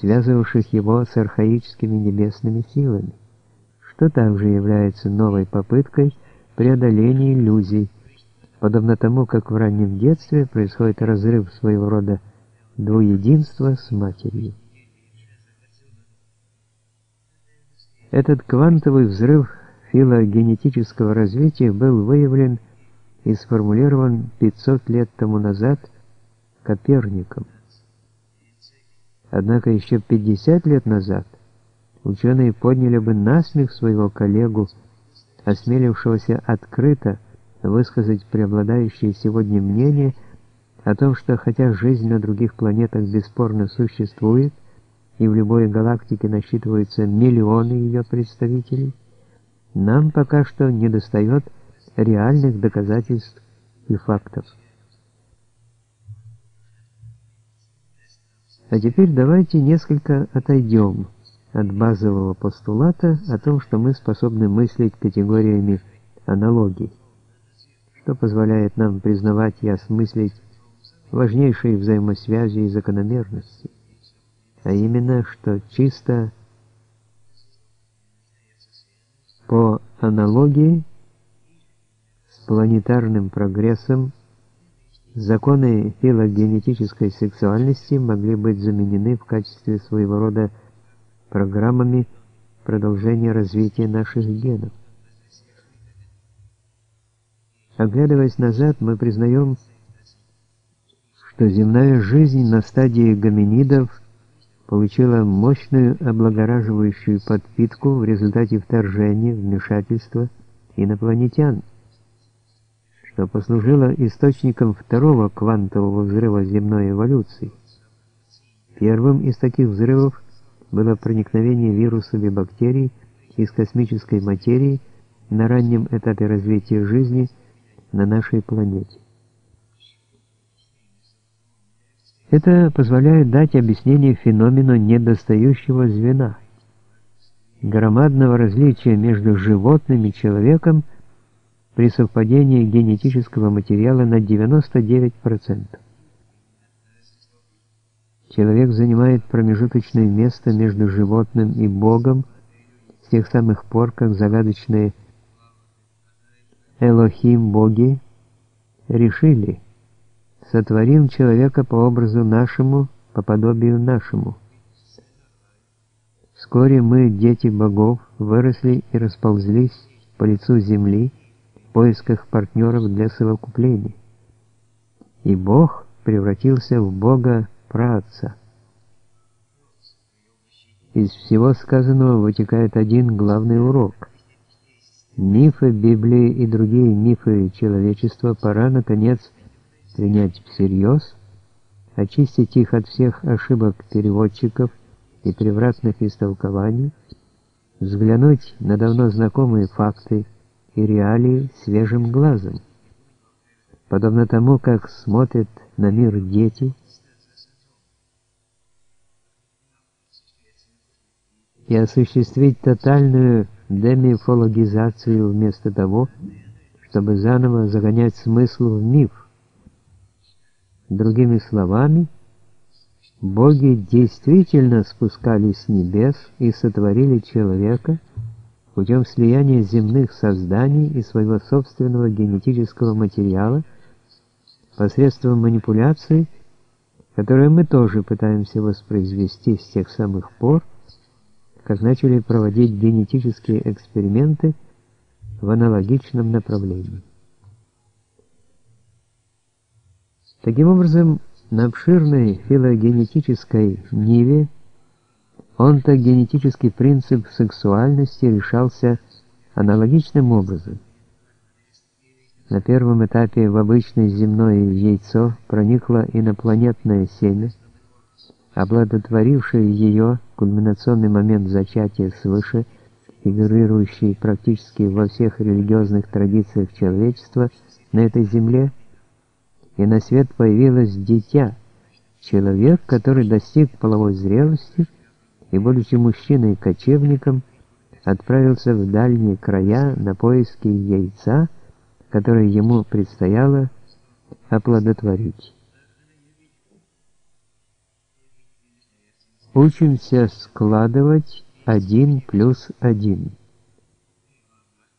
связывавших его с архаическими небесными силами, что также является новой попыткой преодоления иллюзий, подобно тому, как в раннем детстве происходит разрыв своего рода двуединства с матерью. Этот квантовый взрыв филогенетического развития был выявлен и сформулирован 500 лет тому назад Коперником. Однако еще 50 лет назад ученые подняли бы насмех своего коллегу, осмелившегося открыто высказать преобладающее сегодня мнение о том, что хотя жизнь на других планетах бесспорно существует, и в любой галактике насчитываются миллионы ее представителей, нам пока что недостает реальных доказательств и фактов. А теперь давайте несколько отойдем от базового постулата о том, что мы способны мыслить категориями аналогий, что позволяет нам признавать и осмыслить важнейшие взаимосвязи и закономерности, а именно, что чисто по аналогии с планетарным прогрессом законы филогенетической сексуальности могли быть заменены в качестве своего рода программами продолжения развития наших генов. Оглядываясь назад, мы признаем, что земная жизнь на стадии гоминидов получила мощную облагораживающую подпитку в результате вторжения, вмешательства инопланетян, что послужило источником второго квантового взрыва земной эволюции. Первым из таких взрывов было проникновение вирусов и бактерий из космической материи на раннем этапе развития жизни на нашей планете. Это позволяет дать объяснение феномену недостающего звена, громадного различия между животным и человеком при совпадении генетического материала на 99%. Человек занимает промежуточное место между животным и Богом с тех самых пор, как загадочные Элохим-боги решили – сотворим человека по образу нашему, по подобию нашему. Вскоре мы, дети богов, выросли и расползлись по лицу земли поисках партнеров для совокупления. И Бог превратился в Бога праотца. Из всего сказанного вытекает один главный урок. Мифы Библии и другие мифы человечества пора, наконец, принять всерьез, очистить их от всех ошибок переводчиков и превратных истолкований, взглянуть на давно знакомые факты и реалии свежим глазом. Подобно тому, как смотрят на мир дети, и осуществить тотальную демифологизацию вместо того, чтобы заново загонять смысл в миф, Другими словами, боги действительно спускались с небес и сотворили человека путем слияния земных созданий и своего собственного генетического материала посредством манипуляций, которые мы тоже пытаемся воспроизвести с тех самых пор, как начали проводить генетические эксперименты в аналогичном направлении. Таким образом, на обширной филогенетической ниве онтогенетический принцип сексуальности решался аналогичным образом. На первом этапе в обычное земное яйцо проникло инопланетное семя, обладотворившее ее кульминационный момент зачатия свыше, фигурирующий практически во всех религиозных традициях человечества на этой земле – и на свет появилось дитя, человек, который достиг половой зрелости и, будучи мужчиной-кочевником, отправился в дальние края на поиски яйца, которое ему предстояло оплодотворить. Учимся складывать 1 плюс 1.